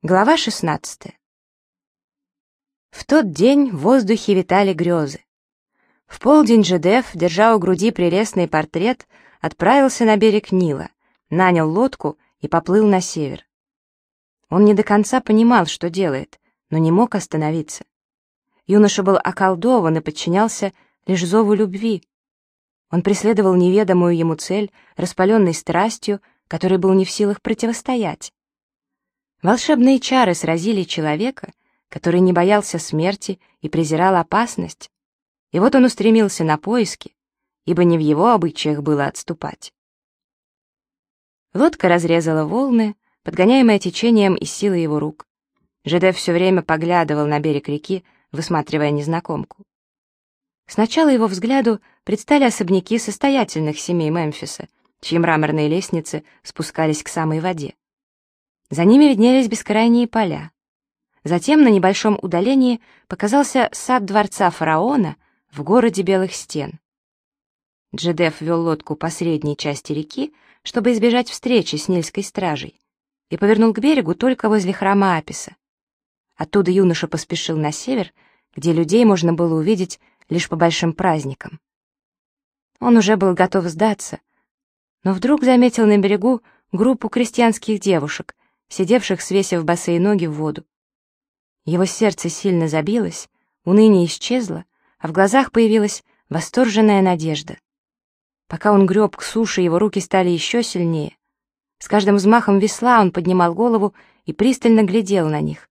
Глава 16. В тот день в воздухе витали грезы. В полдень Жедеф, держа у груди прелестный портрет, отправился на берег Нила, нанял лодку и поплыл на север. Он не до конца понимал, что делает, но не мог остановиться. Юноша был околдован и подчинялся лишь зову любви. Он преследовал неведомую ему цель, распаленной страстью, которой был не в силах противостоять. Волшебные чары сразили человека, который не боялся смерти и презирал опасность. И вот он устремился на поиски, ибо не в его обычаях было отступать. Лодка разрезала волны, подгоняемая течением и силой его рук. Жедев все время поглядывал на берег реки, высматривая незнакомку. Сначала его взгляду предстали особняки состоятельных семей Мемфиса, чьи мраморные лестницы спускались к самой воде. За ними виднелись бескрайние поля. Затем на небольшом удалении показался сад дворца фараона в городе Белых Стен. Джедеф вел лодку по средней части реки, чтобы избежать встречи с Нильской стражей, и повернул к берегу только возле храма Аписа. Оттуда юноша поспешил на север, где людей можно было увидеть лишь по большим праздникам. Он уже был готов сдаться, но вдруг заметил на берегу группу крестьянских девушек, сидевших, свесив босые ноги в воду. Его сердце сильно забилось, уныние исчезло, а в глазах появилась восторженная надежда. Пока он греб к суше, его руки стали еще сильнее. С каждым взмахом весла он поднимал голову и пристально глядел на них.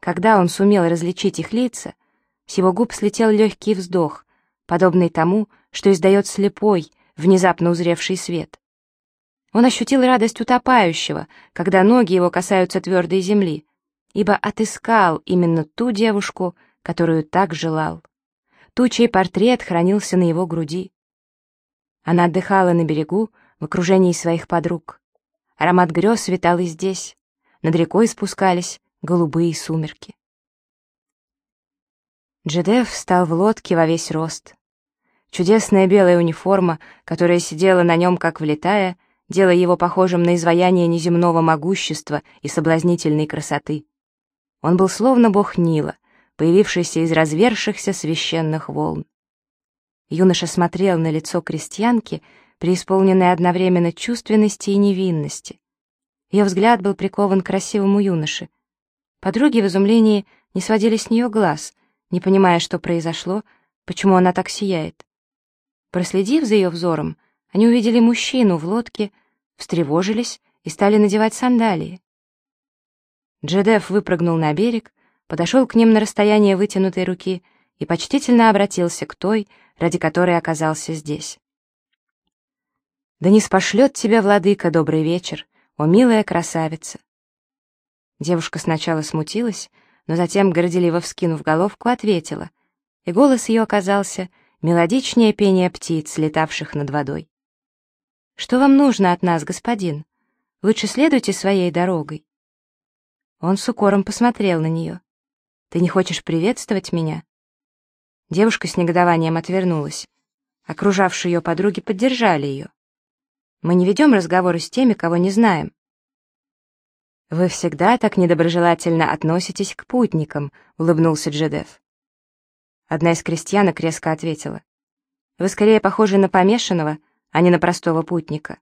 Когда он сумел различить их лица, с его губ слетел легкий вздох, подобный тому, что издает слепой, внезапно узревший свет. Он ощутил радость утопающего, когда ноги его касаются твердой земли, ибо отыскал именно ту девушку, которую так желал. Ту, чей портрет хранился на его груди. Она отдыхала на берегу в окружении своих подруг. Аромат грез витал и здесь. Над рекой спускались голубые сумерки. Джедеф встал в лодке во весь рост. Чудесная белая униформа, которая сидела на нем как влетая, делая его похожим на изваяние неземного могущества и соблазнительной красоты. Он был словно бог Нила, появившийся из развершихся священных волн. Юноша смотрел на лицо крестьянки, преисполненной одновременно чувственности и невинности. Ее взгляд был прикован к красивому юноше. Подруги в изумлении не сводили с нее глаз, не понимая, что произошло, почему она так сияет. Проследив за ее взором, они увидели мужчину в лодке, встревожились и стали надевать сандалии. Джедеф выпрыгнул на берег, подошел к ним на расстояние вытянутой руки и почтительно обратился к той, ради которой оказался здесь. «Да не спошлет тебя, владыка, добрый вечер, о милая красавица!» Девушка сначала смутилась, но затем, горделиво вскинув головку, ответила, и голос ее оказался мелодичнее пения птиц, летавших над водой. Что вам нужно от нас, господин? Лучше следуйте своей дорогой. Он с укором посмотрел на нее. Ты не хочешь приветствовать меня? Девушка с негодованием отвернулась. Окружавшие ее подруги поддержали ее. Мы не ведем разговоры с теми, кого не знаем. «Вы всегда так недоброжелательно относитесь к путникам», — улыбнулся Джедеф. Одна из крестьянок резко ответила. «Вы скорее похожи на помешанного, а не на простого путника.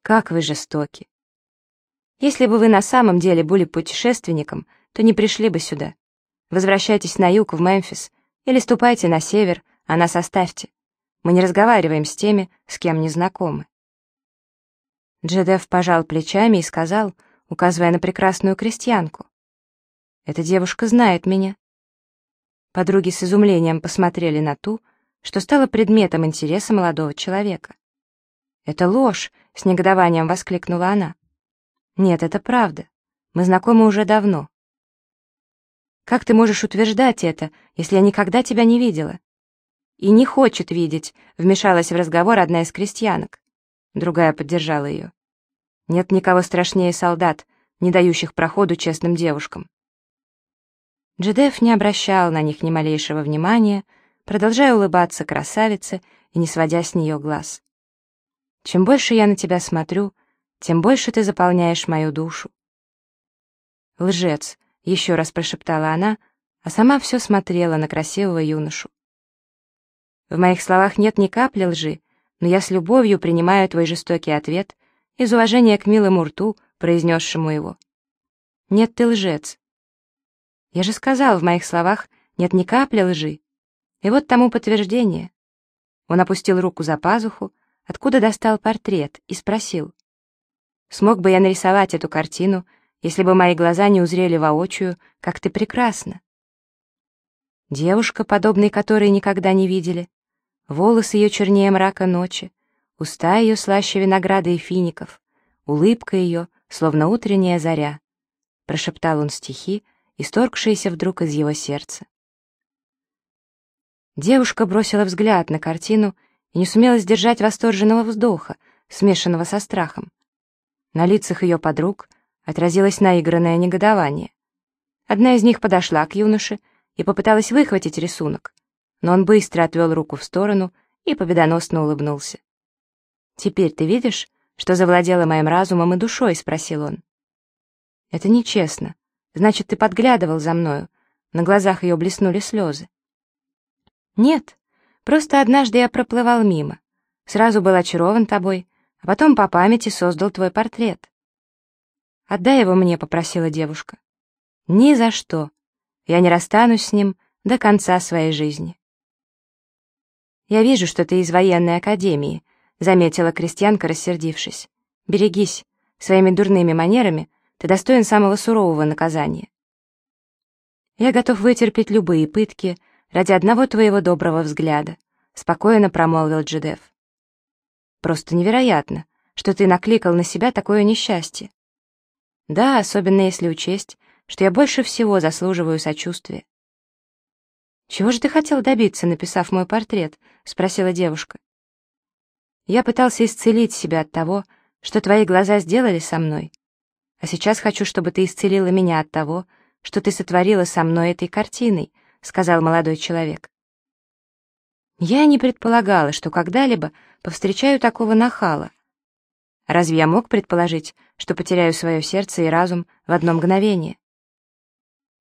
Как вы жестоки. Если бы вы на самом деле были путешественником, то не пришли бы сюда. Возвращайтесь на юг, в Мемфис, или ступайте на север, а нас оставьте. Мы не разговариваем с теми, с кем не знакомы. Джедеф пожал плечами и сказал, указывая на прекрасную крестьянку. «Эта девушка знает меня». Подруги с изумлением посмотрели на ту, что стало предметом интереса молодого человека. «Это ложь!» — с негодованием воскликнула она. «Нет, это правда. Мы знакомы уже давно». «Как ты можешь утверждать это, если я никогда тебя не видела?» «И не хочет видеть», — вмешалась в разговор одна из крестьянок. Другая поддержала ее. «Нет никого страшнее солдат, не дающих проходу честным девушкам». Джедеф не обращал на них ни малейшего внимания, продолжая улыбаться красавице и не сводя с нее глаз. Чем больше я на тебя смотрю, тем больше ты заполняешь мою душу. «Лжец», — еще раз прошептала она, а сама все смотрела на красивого юношу. В моих словах нет ни капли лжи, но я с любовью принимаю твой жестокий ответ из уважения к милому рту, произнесшему его. Нет, ты лжец. Я же сказал, в моих словах нет ни капли лжи. И вот тому подтверждение. Он опустил руку за пазуху, откуда достал портрет, и спросил. Смог бы я нарисовать эту картину, если бы мои глаза не узрели воочию, как ты прекрасна? Девушка, подобной которой никогда не видели, волосы ее чернее мрака ночи, уста ее слаще винограда и фиников, улыбка ее, словно утренняя заря. Прошептал он стихи, исторгшиеся вдруг из его сердца. Девушка бросила взгляд на картину и не сумела сдержать восторженного вздоха, смешанного со страхом. На лицах ее подруг отразилось наигранное негодование. Одна из них подошла к юноше и попыталась выхватить рисунок, но он быстро отвел руку в сторону и победоносно улыбнулся. «Теперь ты видишь, что завладела моим разумом и душой?» — спросил он. «Это нечестно. Значит, ты подглядывал за мною». На глазах ее блеснули слезы. «Нет, просто однажды я проплывал мимо. Сразу был очарован тобой, а потом по памяти создал твой портрет». «Отдай его мне», — попросила девушка. «Ни за что. Я не расстанусь с ним до конца своей жизни». «Я вижу, что ты из военной академии», — заметила крестьянка, рассердившись. «Берегись, своими дурными манерами ты достоин самого сурового наказания». «Я готов вытерпеть любые пытки ради одного твоего доброго взгляда», — спокойно промолвил Джедеф. «Просто невероятно, что ты накликал на себя такое несчастье. Да, особенно если учесть, что я больше всего заслуживаю сочувствия. «Чего же ты хотел добиться, написав мой портрет?» — спросила девушка. «Я пытался исцелить себя от того, что твои глаза сделали со мной. А сейчас хочу, чтобы ты исцелила меня от того, что ты сотворила со мной этой картиной», — сказал молодой человек. Я не предполагала, что когда-либо повстречаю такого нахала. Разве я мог предположить, что потеряю свое сердце и разум в одно мгновение?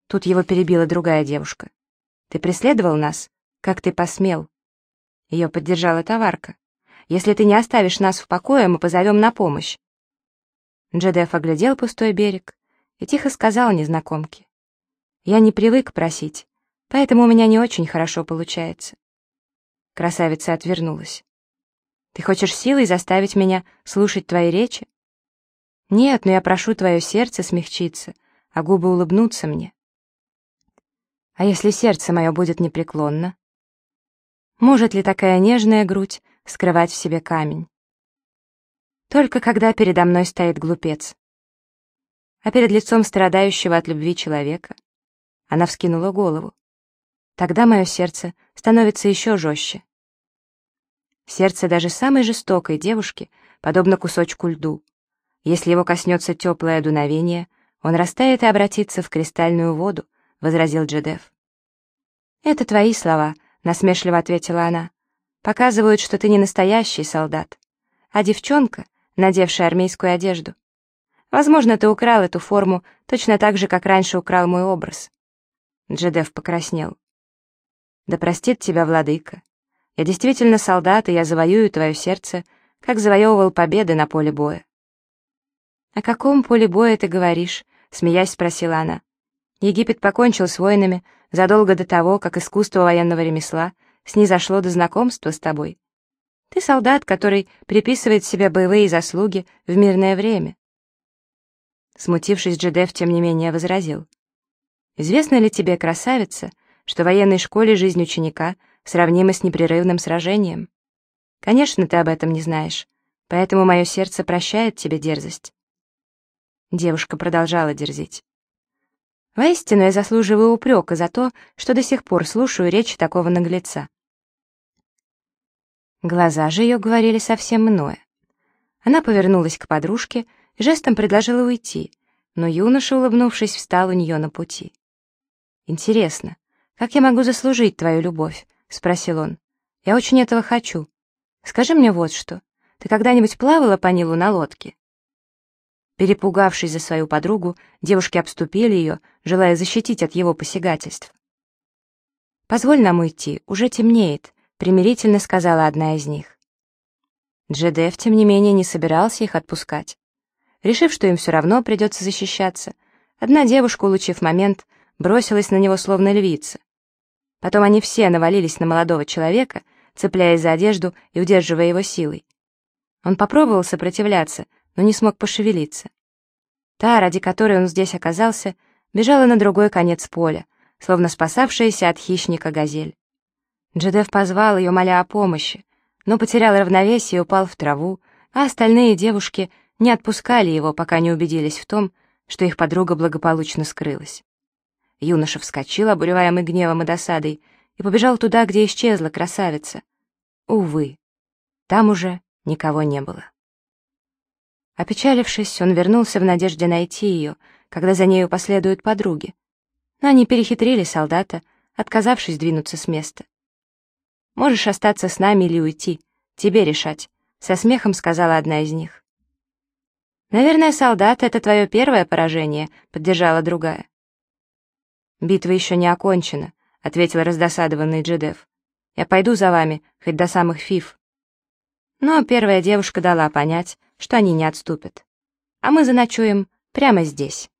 Тут его перебила другая девушка. Ты преследовал нас? Как ты посмел?» Ее поддержала товарка. «Если ты не оставишь нас в покое, мы позовем на помощь». Джедеф оглядел пустой берег и тихо сказал незнакомке. «Я не привык просить, поэтому у меня не очень хорошо получается». Красавица отвернулась. «Ты хочешь силой заставить меня слушать твои речи?» «Нет, но я прошу твое сердце смягчиться, а губы улыбнуться мне». А если сердце мое будет непреклонно? Может ли такая нежная грудь скрывать в себе камень? Только когда передо мной стоит глупец. А перед лицом страдающего от любви человека она вскинула голову. Тогда мое сердце становится еще жестче. Сердце даже самой жестокой девушки подобно кусочку льду. Если его коснется теплое дуновение, он растает и обратится в кристальную воду, — возразил Джедеф. «Это твои слова», — насмешливо ответила она. «Показывают, что ты не настоящий солдат, а девчонка, надевшая армейскую одежду. Возможно, ты украл эту форму точно так же, как раньше украл мой образ». Джедеф покраснел. «Да простит тебя, владыка. Я действительно солдат, и я завоюю твое сердце, как завоевывал победы на поле боя». «О каком поле боя ты говоришь?» — смеясь спросила она. Египет покончил с воинами задолго до того, как искусство военного ремесла снизошло до знакомства с тобой. Ты солдат, который приписывает себе боевые заслуги в мирное время. Смутившись, Джедеф, тем не менее, возразил. «Известно ли тебе, красавица, что в военной школе жизнь ученика сравнима с непрерывным сражением? Конечно, ты об этом не знаешь, поэтому мое сердце прощает тебе дерзость». Девушка продолжала дерзить. Воистину, я заслуживаю упрека за то, что до сих пор слушаю речь такого наглеца. Глаза же ее говорили совсем иное. Она повернулась к подружке жестом предложила уйти, но юноша, улыбнувшись, встал у нее на пути. «Интересно, как я могу заслужить твою любовь?» — спросил он. «Я очень этого хочу. Скажи мне вот что. Ты когда-нибудь плавала по Нилу на лодке?» Перепугавшись за свою подругу, девушки обступили ее, желая защитить от его посягательств. «Позволь нам уйти, уже темнеет», — примирительно сказала одна из них. Джедеф, тем не менее, не собирался их отпускать. Решив, что им все равно придется защищаться, одна девушка, улучив момент, бросилась на него словно львица. Потом они все навалились на молодого человека, цепляясь за одежду и удерживая его силой. Он попробовал сопротивляться, но не смог пошевелиться. Та, ради которой он здесь оказался, бежала на другой конец поля, словно спасавшаяся от хищника газель. Джедев позвал ее, моля о помощи, но потерял равновесие и упал в траву, а остальные девушки не отпускали его, пока не убедились в том, что их подруга благополучно скрылась. Юноша вскочил, обуреваемый гневом и досадой, и побежал туда, где исчезла красавица. Увы, там уже никого не было. Опечалившись, он вернулся в надежде найти ее, когда за нею последуют подруги. Но они перехитрили солдата, отказавшись двинуться с места. «Можешь остаться с нами или уйти, тебе решать», — со смехом сказала одна из них. «Наверное, солдат — это твое первое поражение», — поддержала другая. «Битва еще не окончена», — ответил раздосадованный Джедеф. «Я пойду за вами, хоть до самых фиф». Но первая девушка дала понять, что они не отступят. А мы заночуем прямо здесь.